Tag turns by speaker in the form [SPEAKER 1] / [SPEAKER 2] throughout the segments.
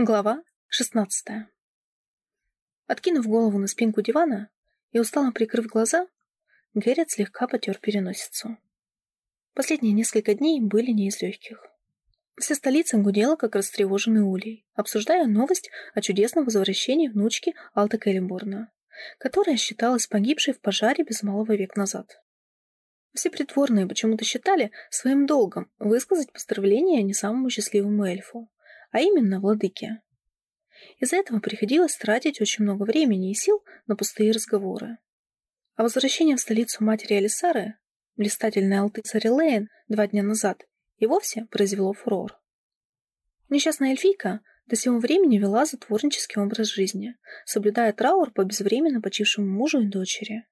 [SPEAKER 1] Глава 16 Откинув голову на спинку дивана и устало прикрыв глаза, Гэррит слегка потер переносицу. Последние несколько дней были не из легких. Вся столица гудела, как растревоженный улей, обсуждая новость о чудесном возвращении внучки Алта Келлимборна, которая считалась погибшей в пожаре без малого век назад. Все притворные почему-то считали своим долгом высказать поздравления не самому счастливому эльфу, а именно владыке. Из-за этого приходилось тратить очень много времени и сил на пустые разговоры. А возвращение в столицу матери Алисары, блистательной алты Лейн, два дня назад, и вовсе произвело фурор. Несчастная эльфийка до сего времени вела затворнический образ жизни, соблюдая траур по безвременно почившему мужу и дочери.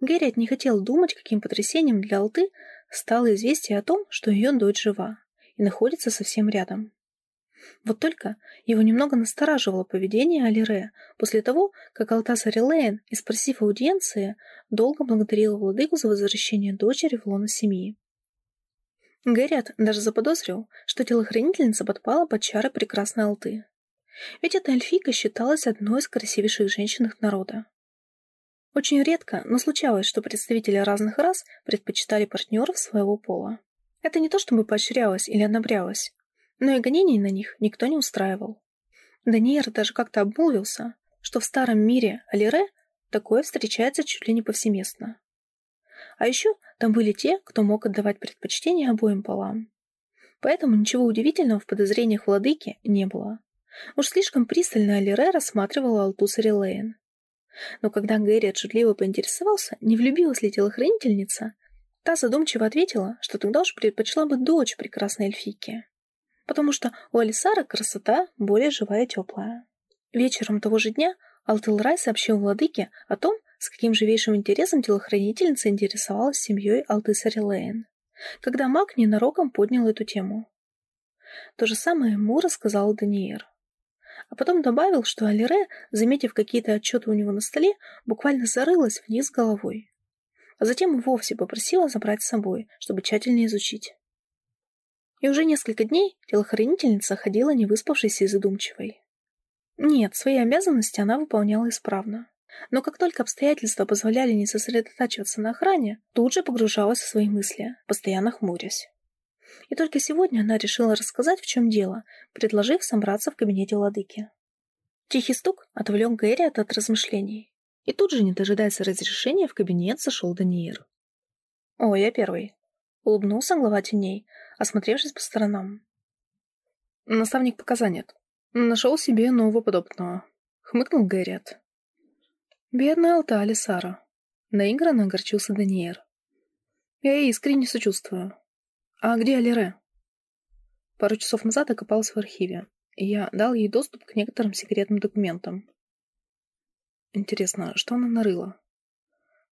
[SPEAKER 1] Геррит не хотел думать, каким потрясением для Алты стало известие о том, что ее дочь жива и находится совсем рядом. Вот только его немного настораживало поведение Алире после того, как Алтас Арилейн, испросив аудиенции, долго благодарил владыку за возвращение дочери в лоно семьи. Гэрриот даже заподозрил, что телохранительница подпала под чары прекрасной Алты. Ведь эта эльфийка считалась одной из красивейших женщин их народа. Очень редко, но случалось, что представители разных рас предпочитали партнеров своего пола. Это не то чтобы поощрялось или одобрялось, но и гонений на них никто не устраивал. Даниэр даже как-то обмолвился, что в старом мире Алире такое встречается чуть ли не повсеместно. А еще там были те, кто мог отдавать предпочтение обоим полам. Поэтому ничего удивительного в подозрениях владыки не было. Уж слишком пристально Алире рассматривала Алтус Релейн. Но когда Гэри отшутливо поинтересовался, не влюбилась ли телохранительница, та задумчиво ответила, что тогда уж предпочла бы дочь прекрасной эльфийки потому что у Алисара красота более живая и теплая. Вечером того же дня Алтелрай сообщил владыке о том, с каким живейшим интересом телохранительница интересовалась семьей Алтысари Лейн, когда маг ненароком поднял эту тему. То же самое ему рассказал Даниэр. А потом добавил, что Алире, заметив какие-то отчеты у него на столе, буквально зарылась вниз головой. А затем вовсе попросила забрать с собой, чтобы тщательнее изучить. И уже несколько дней телохранительница ходила невыспавшейся и задумчивой. Нет, свои обязанности она выполняла исправно. Но как только обстоятельства позволяли не сосредотачиваться на охране, тут же погружалась в свои мысли, постоянно хмурясь. И только сегодня она решила рассказать, в чем дело, предложив собраться в кабинете ладыки. Тихий стук отвлек Гэри от, от размышлений. И тут же, не дожидаясь разрешения, в кабинет зашел Даниир. «О, я первый», — улыбнулся глава теней, осмотревшись по сторонам. Наставник пока нет. Нашел себе нового подобного. Хмыкнул Гэрриот. Бедная Алта Алисара. Наигранно огорчился Даниэр. Я ей искренне сочувствую. А где Алире? Пару часов назад окопалась в архиве, и я дал ей доступ к некоторым секретным документам. Интересно, что она нарыла?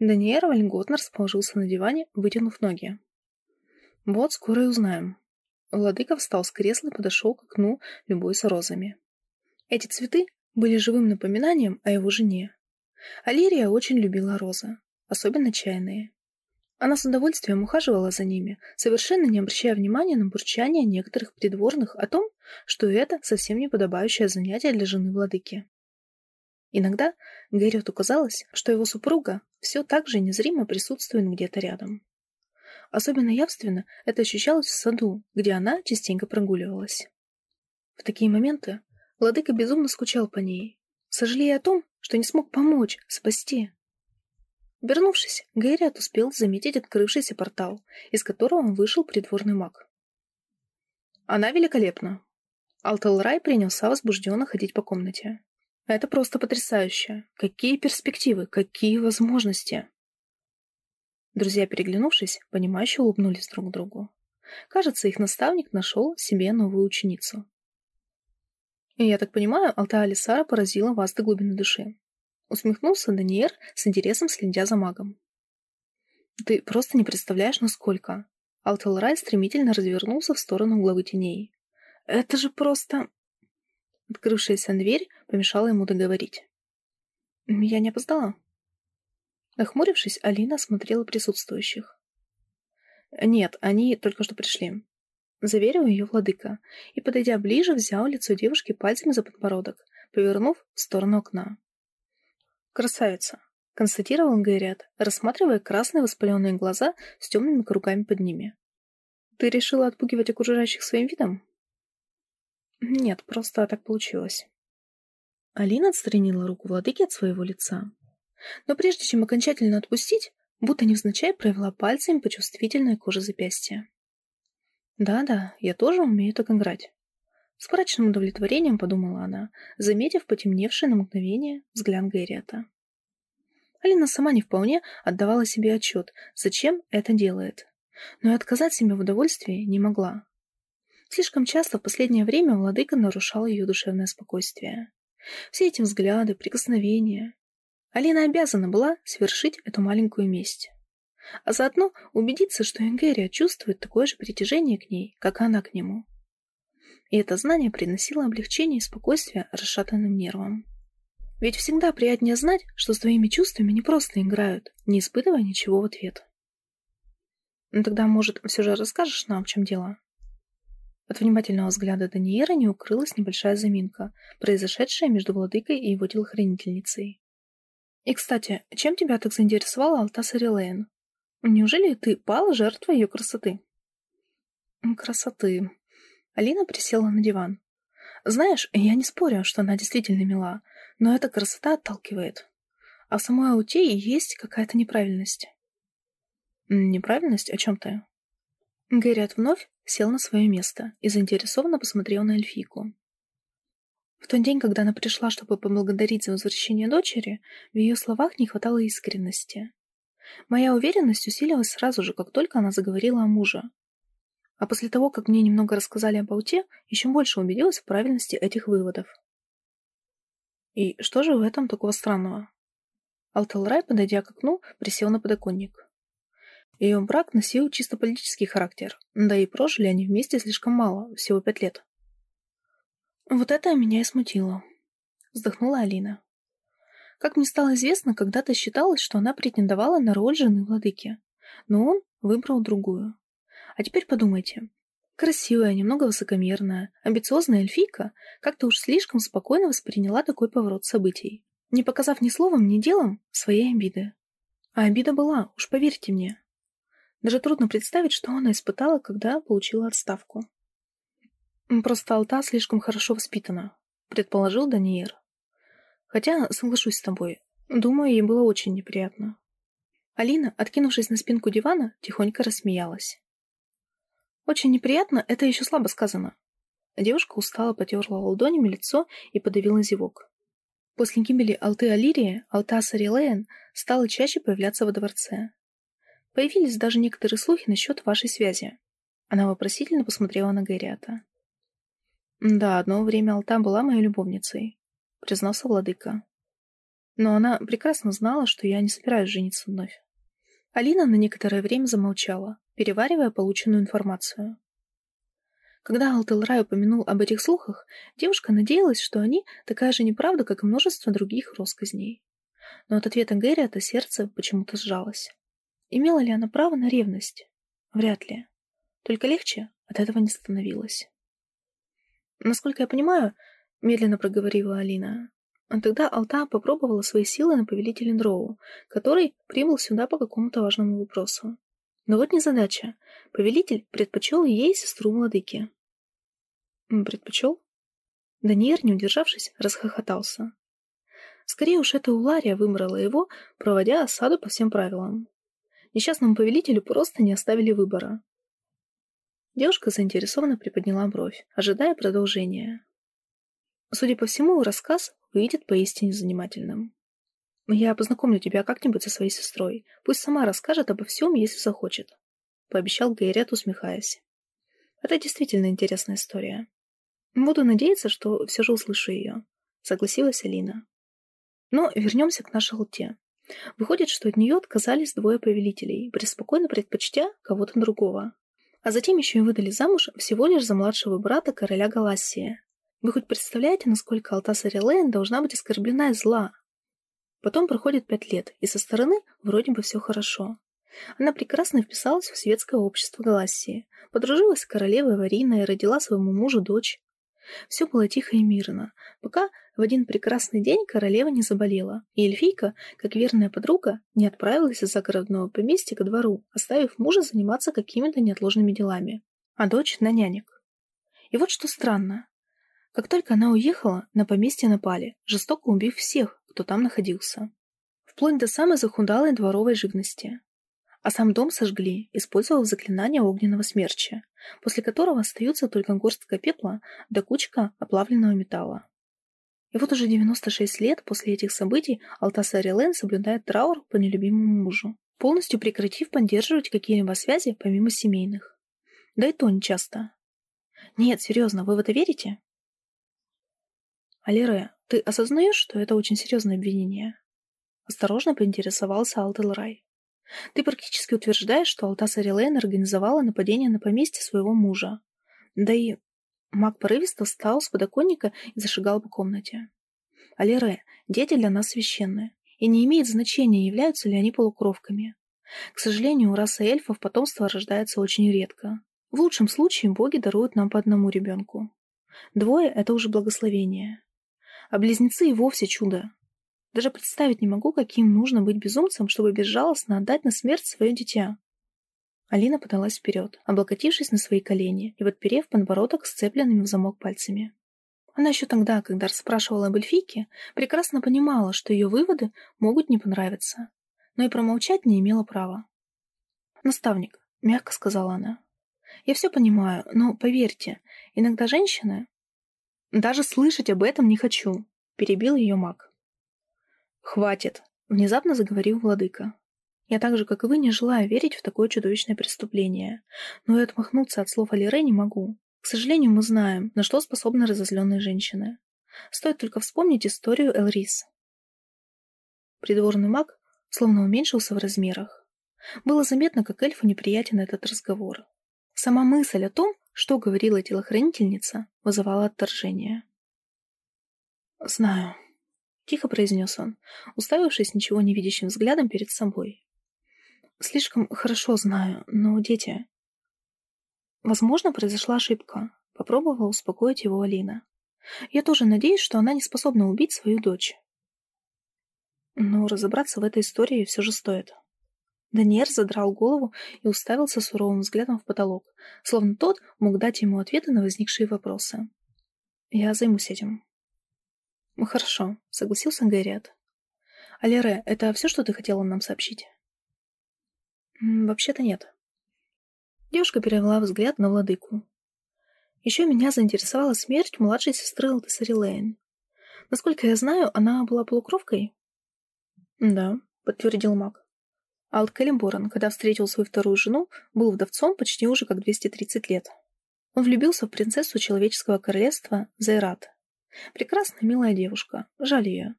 [SPEAKER 1] Даниэр вольготно расположился на диване, вытянув ноги. Вот скоро и узнаем. Владыка встал с кресла и подошел к окну, любуясь розами. Эти цветы были живым напоминанием о его жене. Алирия очень любила розы, особенно чайные. Она с удовольствием ухаживала за ними, совершенно не обращая внимания на бурчание некоторых придворных о том, что это совсем не подобающее занятие для жены владыки. Иногда Гэрриоту казалось, что его супруга все так же незримо присутствует где-то рядом. Особенно явственно это ощущалось в саду, где она частенько прогуливалась. В такие моменты владыка безумно скучал по ней, сожалея о том, что не смог помочь, спасти. Вернувшись, Гайрят успел заметить открывшийся портал, из которого он вышел придворный маг. Она великолепна. Алтелрай принялся возбужденно ходить по комнате. Это просто потрясающе. Какие перспективы, какие возможности. Друзья, переглянувшись, понимающе улыбнулись друг другу. Кажется, их наставник нашел себе новую ученицу. И я так понимаю, Алтая Алисара поразила вас до глубины души. Усмехнулся Даниэр с интересом следя за магом. Ты просто не представляешь, насколько. Алтелрай стремительно развернулся в сторону главы теней. Это же просто... Открывшаяся дверь помешала ему договорить. Я не опоздала. Нахмурившись, Алина осмотрела присутствующих. «Нет, они только что пришли». заверил ее владыка, и, подойдя ближе, взял лицо девушки пальцами за подбородок, повернув в сторону окна. «Красавица!» — констатировал Гайрят, рассматривая красные воспаленные глаза с темными кругами под ними. «Ты решила отпугивать окружающих своим видом?» «Нет, просто так получилось». Алина отстранила руку владыки от своего лица. Но прежде чем окончательно отпустить, будто невзначай провела пальцами по чувствительной коже запястья. «Да-да, я тоже умею так играть». С мрачным удовлетворением подумала она, заметив потемневший на мгновение взгляд Гэриата. Алина сама не вполне отдавала себе отчет, зачем это делает, но и отказать себе в удовольствии не могла. Слишком часто в последнее время владыка нарушал ее душевное спокойствие. Все эти взгляды, прикосновения. Алина обязана была совершить эту маленькую месть. А заодно убедиться, что Ингерия чувствует такое же притяжение к ней, как она к нему. И это знание приносило облегчение и спокойствие расшатанным нервам. Ведь всегда приятнее знать, что с твоими чувствами не просто играют, не испытывая ничего в ответ. Ну тогда, может, все же расскажешь нам, в чем дело? От внимательного взгляда Даниэра не укрылась небольшая заминка, произошедшая между владыкой и его телохранительницей. «И, кстати, чем тебя так заинтересовала Алтаса Рилейн? Неужели ты пала жертвой ее красоты?» «Красоты...» Алина присела на диван. «Знаешь, я не спорю, что она действительно мила, но эта красота отталкивает. А в самой Аутее есть какая-то неправильность». «Неправильность? О чем ты?» Гэрриот вновь сел на свое место и заинтересованно посмотрел на эльфийку. В тот день, когда она пришла, чтобы поблагодарить за возвращение дочери, в ее словах не хватало искренности. Моя уверенность усилилась сразу же, как только она заговорила о муже. А после того, как мне немного рассказали об Ауте, еще больше убедилась в правильности этих выводов. И что же в этом такого странного? Алтелрай, подойдя к окну, присел на подоконник. Ее брак носил чисто политический характер, да и прожили они вместе слишком мало, всего пять лет. Вот это меня и смутило. Вздохнула Алина. Как мне стало известно, когда-то считалось, что она претендовала на роль жены владыки, но он выбрал другую. А теперь подумайте. Красивая, немного высокомерная, амбициозная эльфийка как-то уж слишком спокойно восприняла такой поворот событий, не показав ни словом, ни делом своей обиды. А обида была, уж поверьте мне. Даже трудно представить, что она испытала, когда получила отставку. «Просто Алта слишком хорошо воспитана», — предположил Даниэр. «Хотя, соглашусь с тобой, думаю, ей было очень неприятно». Алина, откинувшись на спинку дивана, тихонько рассмеялась. «Очень неприятно — это еще слабо сказано». Девушка устало потерла ладонями лицо и подавила зевок. После гибели Алты Алирии Алта Сарилеен стала чаще появляться во дворце. Появились даже некоторые слухи насчет вашей связи. Она вопросительно посмотрела на Гэриата. Да, одно время Алта была моей любовницей, признался владыка. Но она прекрасно знала, что я не собираюсь жениться вновь. Алина на некоторое время замолчала, переваривая полученную информацию. Когда Алтелрай упомянул об этих слухах, девушка надеялась, что они такая же неправда, как и множество других россказней. Но от ответа Гэриата сердце почему-то сжалось. Имела ли она право на ревность? Вряд ли. Только легче от этого не становилось. Насколько я понимаю, медленно проговорила Алина, а тогда Алта попробовала свои силы на повелителя Дроу, который прибыл сюда по какому-то важному вопросу. Но вот незадача. Повелитель предпочел ей сестру владыки. Предпочел? Даниэр, не удержавшись, расхохотался. Скорее уж это Улария выбрала его, проводя осаду по всем правилам. Несчастному повелителю просто не оставили выбора. Девушка заинтересованно приподняла бровь, ожидая продолжения. Судя по всему, рассказ выйдет поистине занимательным. Я познакомлю тебя как-нибудь со своей сестрой. Пусть сама расскажет обо всем, если захочет. Пообещал Гайрет, усмехаясь. Это действительно интересная история. Буду надеяться, что все же услышу ее. Согласилась Алина. Но вернемся к нашей лте. Выходит, что от нее отказались двое повелителей, преспокойно предпочтя кого-то другого. А затем еще и выдали замуж всего лишь за младшего брата короля Галасии. Вы хоть представляете, насколько Алтаса Релейн должна быть оскорблена и зла? Потом проходит пять лет, и со стороны вроде бы все хорошо. Она прекрасно вписалась в светское общество Галассии, подружилась с королевой Вариной и родила своему мужу дочь. Все было тихо и мирно, пока в один прекрасный день королева не заболела, и эльфийка, как верная подруга, не отправилась из загородного поместья ко двору, оставив мужа заниматься какими-то неотложными делами, а дочь на нянек. И вот что странно. Как только она уехала, на поместье напали, жестоко убив всех, кто там находился. Вплоть до самой захудалой дворовой живности а сам дом сожгли, использовав заклинание огненного смерча, после которого остаются только горстка пепла да кучка оплавленного металла. И вот уже 96 лет после этих событий Алтаса Релен соблюдает траур по нелюбимому мужу, полностью прекратив поддерживать какие-либо связи помимо семейных. Да и то не часто. Нет, серьезно, вы в это верите? Алире, ты осознаешь, что это очень серьезное обвинение? Осторожно поинтересовался Алтелрай. Ты практически утверждаешь, что Алтаса Релейн организовала нападение на поместье своего мужа. Да и маг порывисто встал с подоконника и зашагал по комнате. Алире, дети для нас священные, и не имеет значения, являются ли они полукровками. К сожалению, у расы эльфов потомство рождается очень редко. В лучшем случае боги даруют нам по одному ребенку. Двое – это уже благословение. А близнецы и вовсе чудо. Даже представить не могу, каким нужно быть безумцем, чтобы безжалостно отдать на смерть свое дитя. Алина подалась вперед, облокотившись на свои колени и подперев подбородок сцепленными в замок пальцами. Она еще тогда, когда расспрашивала об эльфийке, прекрасно понимала, что ее выводы могут не понравиться, но и промолчать не имела права. «Наставник», — мягко сказала она, — «я все понимаю, но поверьте, иногда женщины...» «Даже слышать об этом не хочу», — перебил ее маг. «Хватит!» — внезапно заговорил владыка. «Я так же, как и вы, не желаю верить в такое чудовищное преступление, но и отмахнуться от слов Алире не могу. К сожалению, мы знаем, на что способны разозленные женщины. Стоит только вспомнить историю Элрис». Придворный маг словно уменьшился в размерах. Было заметно, как эльфу неприятен этот разговор. Сама мысль о том, что говорила телохранительница, вызывала отторжение. «Знаю», Тихо произнес он, уставившись ничего не видящим взглядом перед собой. «Слишком хорошо знаю, но дети...» Возможно, произошла ошибка. Попробовала успокоить его Алина. Я тоже надеюсь, что она не способна убить свою дочь. Но разобраться в этой истории все же стоит. Даниэр задрал голову и уставился суровым взглядом в потолок, словно тот мог дать ему ответы на возникшие вопросы. «Я займусь этим», «Ну, «Хорошо», — согласился Гэриат. «Алире, это все, что ты хотела нам сообщить?» «Вообще-то нет». Девушка перевела взгляд на владыку. Еще меня заинтересовала смерть младшей сестры Алтесари Лейн. Насколько я знаю, она была полукровкой? Да, подтвердил маг. Алт Калимборан, когда встретил свою вторую жену, был вдовцом почти уже как 230 лет. Он влюбился в принцессу человеческого королевства Зайрат, Прекрасная, милая девушка. Жаль ее.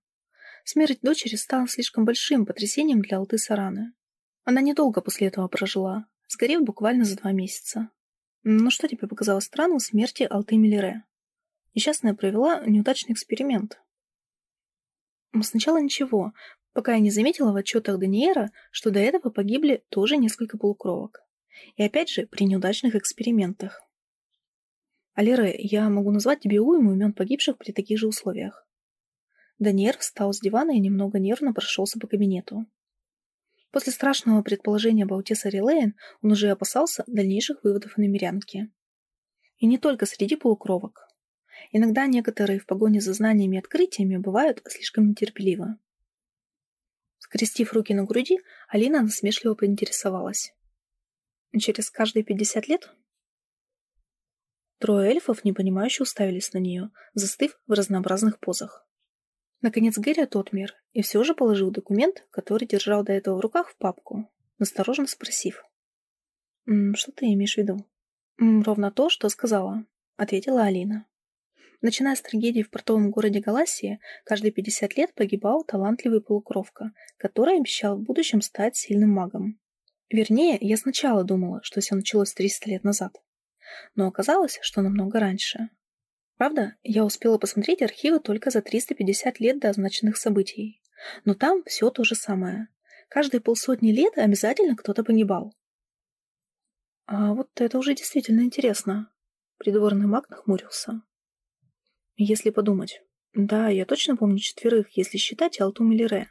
[SPEAKER 1] Смерть дочери стала слишком большим потрясением для Алты Сараны. Она недолго после этого прожила, сгорев буквально за два месяца. Ну что тебе показалось странным смерти Алты Миллере? Несчастная провела неудачный эксперимент. Сначала ничего, пока я не заметила в отчетах Даниэра, что до этого погибли тоже несколько полукровок. И опять же, при неудачных экспериментах. Алире, я могу назвать тебе уйму имен погибших при таких же условиях. Даниэр встал с дивана и немного нервно прошелся по кабинету. После страшного предположения Баутиса Рилейн он уже опасался дальнейших выводов на мирянке. И не только среди полукровок. Иногда некоторые в погоне за знаниями и открытиями бывают слишком нетерпеливы. Скрестив руки на груди, Алина насмешливо поинтересовалась. «Через каждые пятьдесят лет Трое эльфов, непонимающе уставились на нее, застыв в разнообразных позах. Наконец Гэри отмер и все же положил документ, который держал до этого в руках, в папку, настороженно спросив. «Что ты имеешь в виду?» «Ровно то, что сказала», — ответила Алина. Начиная с трагедии в портовом городе Галасии, каждые 50 лет погибал талантливый полукровка, который обещал в будущем стать сильным магом. Вернее, я сначала думала, что все началось 300 лет назад но оказалось, что намного раньше. Правда, я успела посмотреть архивы только за 350 лет до означенных событий. Но там все то же самое. Каждые полсотни лет обязательно кто-то погибал. А вот это уже действительно интересно. Придворный маг нахмурился. Если подумать. Да, я точно помню четверых, если считать Алтум или Ре,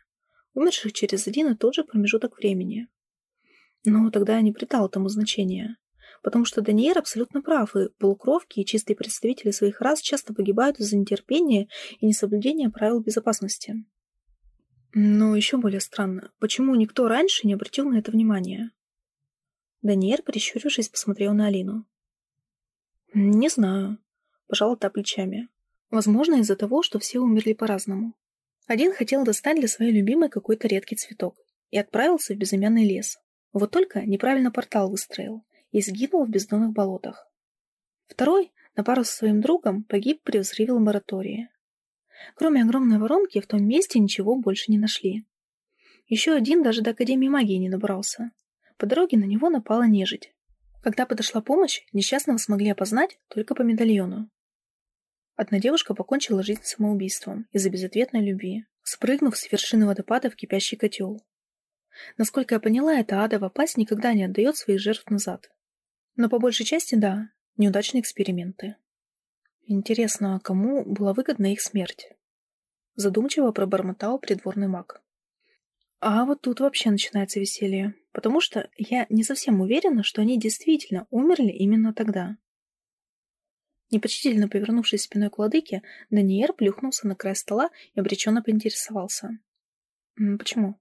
[SPEAKER 1] умерших через один и тот же промежуток времени. Но тогда я не придал этому значения, потому что Даниэр абсолютно прав, и полукровки и чистые представители своих рас часто погибают из-за нетерпения и несоблюдения правил безопасности. Но еще более странно, почему никто раньше не обратил на это внимания? Даниэр, прищурившись, посмотрел на Алину. «Не знаю», — пожала та плечами. «Возможно, из-за того, что все умерли по-разному. Один хотел достать для своей любимой какой-то редкий цветок и отправился в безымянный лес. Вот только неправильно портал выстроил и сгинул в бездонных болотах. Второй, на пару со своим другом, погиб при взрыве лаборатории. Кроме огромной воронки, в том месте ничего больше не нашли. Еще один даже до Академии магии не добрался, по дороге на него напала нежить. Когда подошла помощь, несчастного смогли опознать только по медальону. Одна девушка покончила жизнь самоубийством из-за безответной любви, спрыгнув с вершины водопада в кипящий котел. Насколько я поняла, эта адова пасть никогда не отдает своих жертв назад. Но по большей части, да, неудачные эксперименты. Интересно, а кому была выгодна их смерть? Задумчиво пробормотал придворный маг. А вот тут вообще начинается веселье, потому что я не совсем уверена, что они действительно умерли именно тогда. Непочтительно повернувшись спиной к владыке, Даниэр плюхнулся на край стола и обреченно поинтересовался. «Почему?»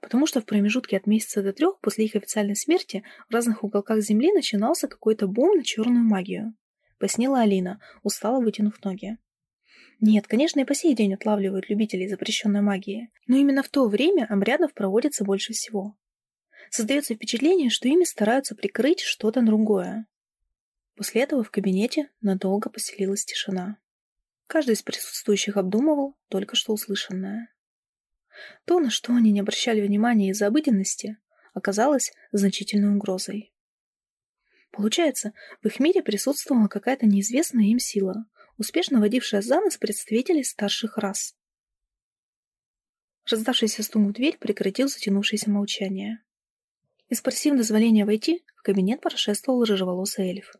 [SPEAKER 1] Потому что в промежутке от месяца до трех после их официальной смерти в разных уголках Земли начинался какой-то бум на черную магию. Пояснила Алина, устало вытянув ноги. Нет, конечно, и по сей день отлавливают любителей запрещенной магии, но именно в то время обрядов проводится больше всего. Создается впечатление, что ими стараются прикрыть что-то другое. После этого в кабинете надолго поселилась тишина. Каждый из присутствующих обдумывал только что услышанное. То, на что они не обращали внимания из-за обыденности, оказалось значительной угрозой. Получается, в их мире присутствовала какая-то неизвестная им сила, успешно водившая за нос представителей старших рас. Раздавшийся стук в дверь прекратил затянувшееся молчание. И спросив дозволения войти, в кабинет прошествовал рыжеволосый эльф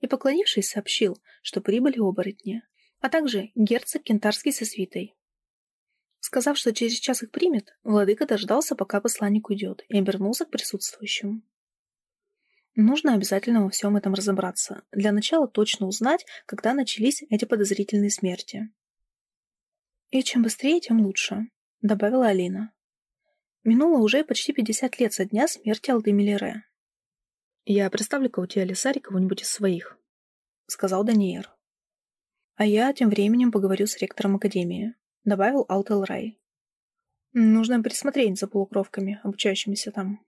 [SPEAKER 1] и, поклонившись, сообщил, что прибыли оборотни, а также герцог Кентарский со свитой. Сказав, что через час их примет, владыка дождался, пока посланник уйдет, и обернулся к присутствующим. Нужно обязательно во всем этом разобраться. Для начала точно узнать, когда начались эти подозрительные смерти. «И чем быстрее, тем лучше», — добавила Алина. Минуло уже почти 50 лет со дня смерти Алды Миллере. «Я представлю-ка у тебя Лисари кого-нибудь из своих», — сказал Даниэр. «А я тем временем поговорю с ректором Академии», — добавил Алтел Рай. «Нужно присмотреть за полукровками, обучающимися там».